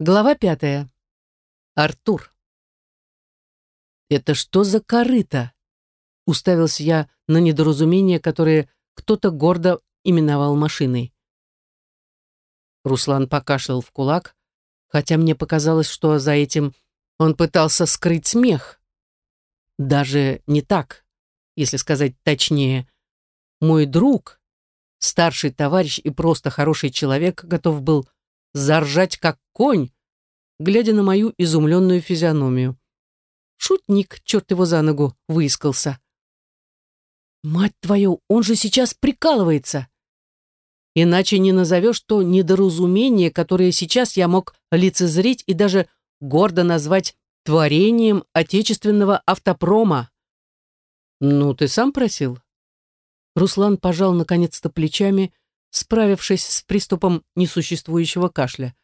Глава пятая. Артур. «Это что за корыто?» Уставился я на недоразумение, которое кто-то гордо именовал машиной. Руслан покашлял в кулак, хотя мне показалось, что за этим он пытался скрыть смех. Даже не так, если сказать точнее. Мой друг, старший товарищ и просто хороший человек, готов был заржать как конь, глядя на мою изумленную физиономию. Шутник, черт его за ногу, выискался. «Мать твою, он же сейчас прикалывается!» Иначе не назовешь то недоразумение, которое сейчас я мог лицезреть и даже гордо назвать творением отечественного автопрома. «Ну, ты сам просил?» Руслан пожал наконец-то плечами, справившись с приступом несуществующего кашля.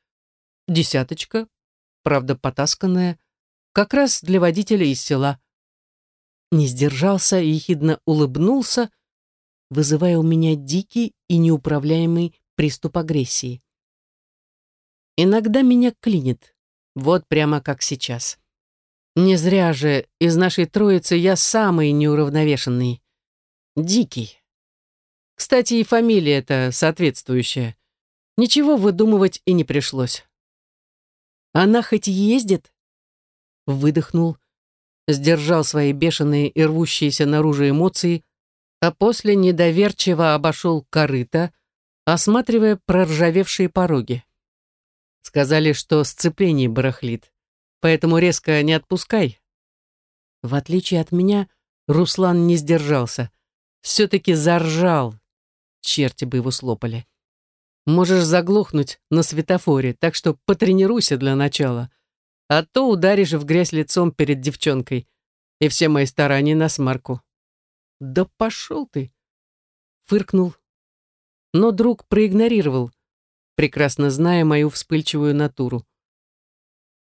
Десяточка, правда потасканная, как раз для водителя из села. Не сдержался и ехидно улыбнулся, вызывая у меня дикий и неуправляемый приступ агрессии. Иногда меня клинит, вот прямо как сейчас. Не зря же из нашей троицы я самый неуравновешенный. Дикий. Кстати, и фамилия эта соответствующая. Ничего выдумывать и не пришлось. Она хоть ездит? Выдохнул, сдержал свои бешеные и рвущиеся наружу эмоции, а после недоверчиво обошел корыто, осматривая проржавевшие пороги. Сказали, что сцепление барахлит, поэтому резко не отпускай. В отличие от меня, Руслан не сдержался. Все-таки заржал, черти бы его слопали. Можешь заглохнуть на светофоре, так что потренируйся для начала. А то ударишь в грязь лицом перед девчонкой, и все мои старания на смарку. Да пошел ты! Фыркнул. Но друг проигнорировал, прекрасно зная мою вспыльчивую натуру.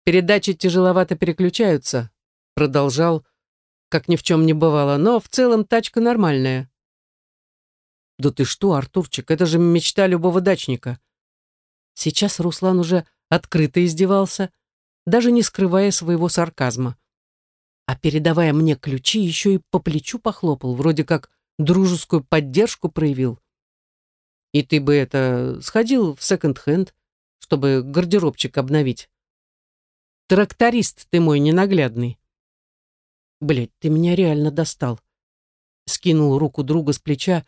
Передачи тяжеловато переключаются, продолжал, как ни в чем не бывало, но в целом тачка нормальная. «Да ты что, Артурчик, это же мечта любого дачника!» Сейчас Руслан уже открыто издевался, даже не скрывая своего сарказма. А передавая мне ключи, еще и по плечу похлопал, вроде как дружескую поддержку проявил. И ты бы это сходил в секонд-хенд, чтобы гардеробчик обновить. Тракторист ты мой ненаглядный. Блядь, ты меня реально достал. Скинул руку друга с плеча,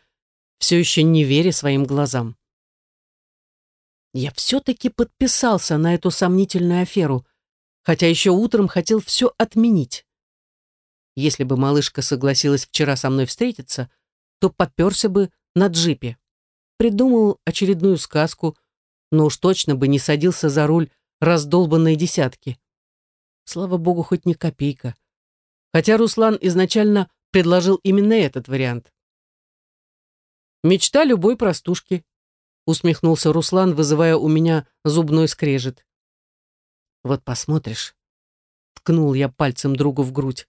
все еще не веря своим глазам. Я все-таки подписался на эту сомнительную аферу, хотя еще утром хотел все отменить. Если бы малышка согласилась вчера со мной встретиться, то поперся бы на джипе. Придумал очередную сказку, но уж точно бы не садился за руль раздолбанной десятки. Слава богу, хоть не копейка. Хотя Руслан изначально предложил именно этот вариант. Мечта любой простушки, усмехнулся Руслан, вызывая у меня зубной скрежет. Вот посмотришь. Ткнул я пальцем другу в грудь.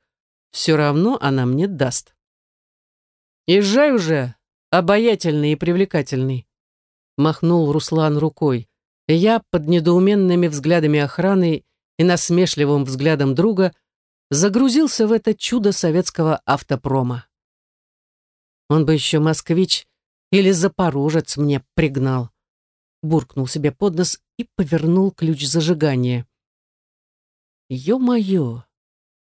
Все равно она мне даст. Езжай уже, обаятельный и привлекательный. Махнул Руслан рукой. Я под недоуменными взглядами охраны и насмешливым взглядом друга загрузился в это чудо советского автопрома. Он бы еще москвич или запорожец мне пригнал. Буркнул себе под нос и повернул ключ зажигания. Ё-моё,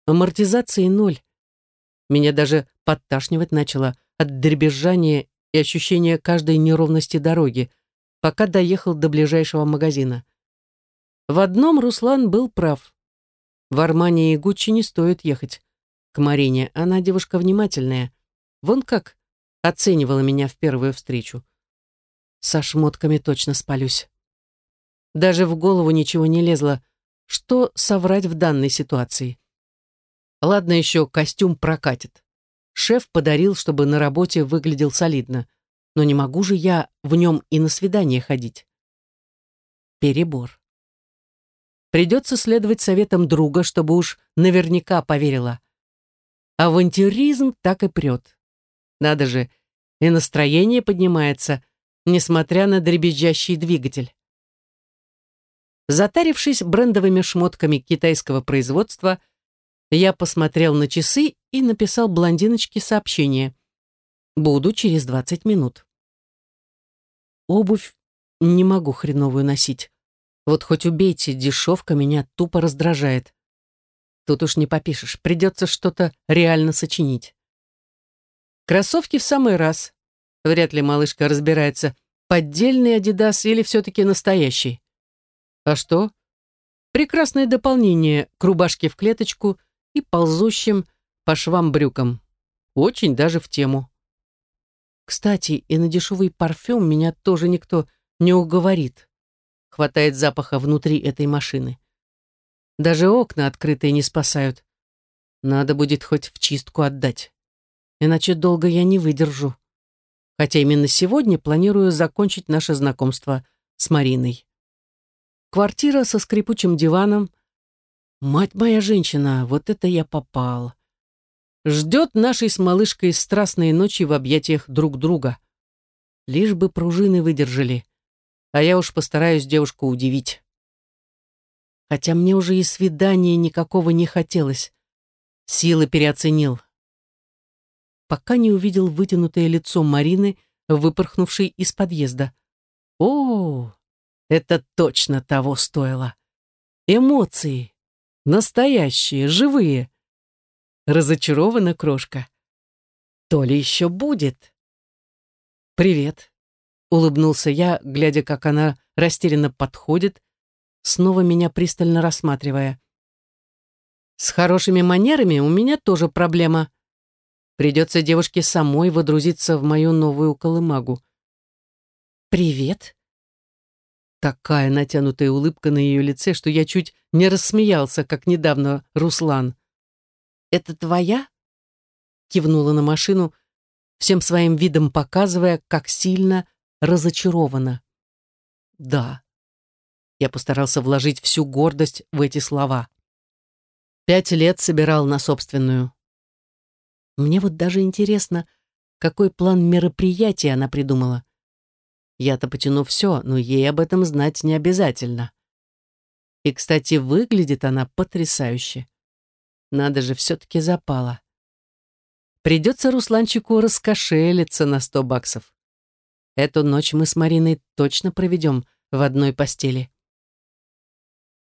амортизации ноль. Меня даже подташнивать начало от дребезжания и ощущения каждой неровности дороги, пока доехал до ближайшего магазина. В одном Руслан был прав. В Армании и Гуччи не стоит ехать. К Марине она девушка внимательная. Вон как оценивала меня в первую встречу. Со шмотками точно спалюсь. Даже в голову ничего не лезло, что соврать в данной ситуации. Ладно еще, костюм прокатит. Шеф подарил, чтобы на работе выглядел солидно, но не могу же я в нем и на свидание ходить. Перебор. Придется следовать советам друга, чтобы уж наверняка поверила. Авантюризм так и прет. Надо же, и настроение поднимается, несмотря на дребезжащий двигатель. Затарившись брендовыми шмотками китайского производства, я посмотрел на часы и написал блондиночке сообщение. «Буду через 20 минут». Обувь не могу хреновую носить. Вот хоть убейте, дешевка меня тупо раздражает. Тут уж не попишешь, придется что-то реально сочинить. Кроссовки в самый раз. Вряд ли малышка разбирается, поддельный Адидас или все-таки настоящий. А что? Прекрасное дополнение к рубашке в клеточку и ползущим по швам брюкам. Очень даже в тему. Кстати, и на дешевый парфюм меня тоже никто не уговорит. Хватает запаха внутри этой машины. Даже окна открытые не спасают. Надо будет хоть в чистку отдать. Иначе долго я не выдержу. Хотя именно сегодня планирую закончить наше знакомство с Мариной. Квартира со скрипучим диваном. Мать моя женщина, вот это я попал ждет нашей с малышкой страстные ночи в объятиях друг друга. Лишь бы пружины выдержали, а я уж постараюсь девушку удивить. Хотя мне уже и свидания никакого не хотелось. Силы переоценил. Пока не увидел вытянутое лицо Марины, выпорхнувшей из подъезда. О, это точно того стоило. Эмоции. Настоящие, живые. Разочарована крошка. То ли еще будет. «Привет», — улыбнулся я, глядя, как она растерянно подходит, снова меня пристально рассматривая. «С хорошими манерами у меня тоже проблема. Придется девушке самой водрузиться в мою новую колымагу». «Привет», Такая натянутая улыбка на ее лице, что я чуть не рассмеялся, как недавно Руслан. «Это твоя?» Кивнула на машину, всем своим видом показывая, как сильно разочарована. «Да». Я постарался вложить всю гордость в эти слова. Пять лет собирал на собственную. Мне вот даже интересно, какой план мероприятия она придумала. Я-то потяну все, но ей об этом знать не обязательно. И, кстати, выглядит она потрясающе. Надо же, все-таки запала. Придется Русланчику раскошелиться на сто баксов. Эту ночь мы с Мариной точно проведем в одной постели.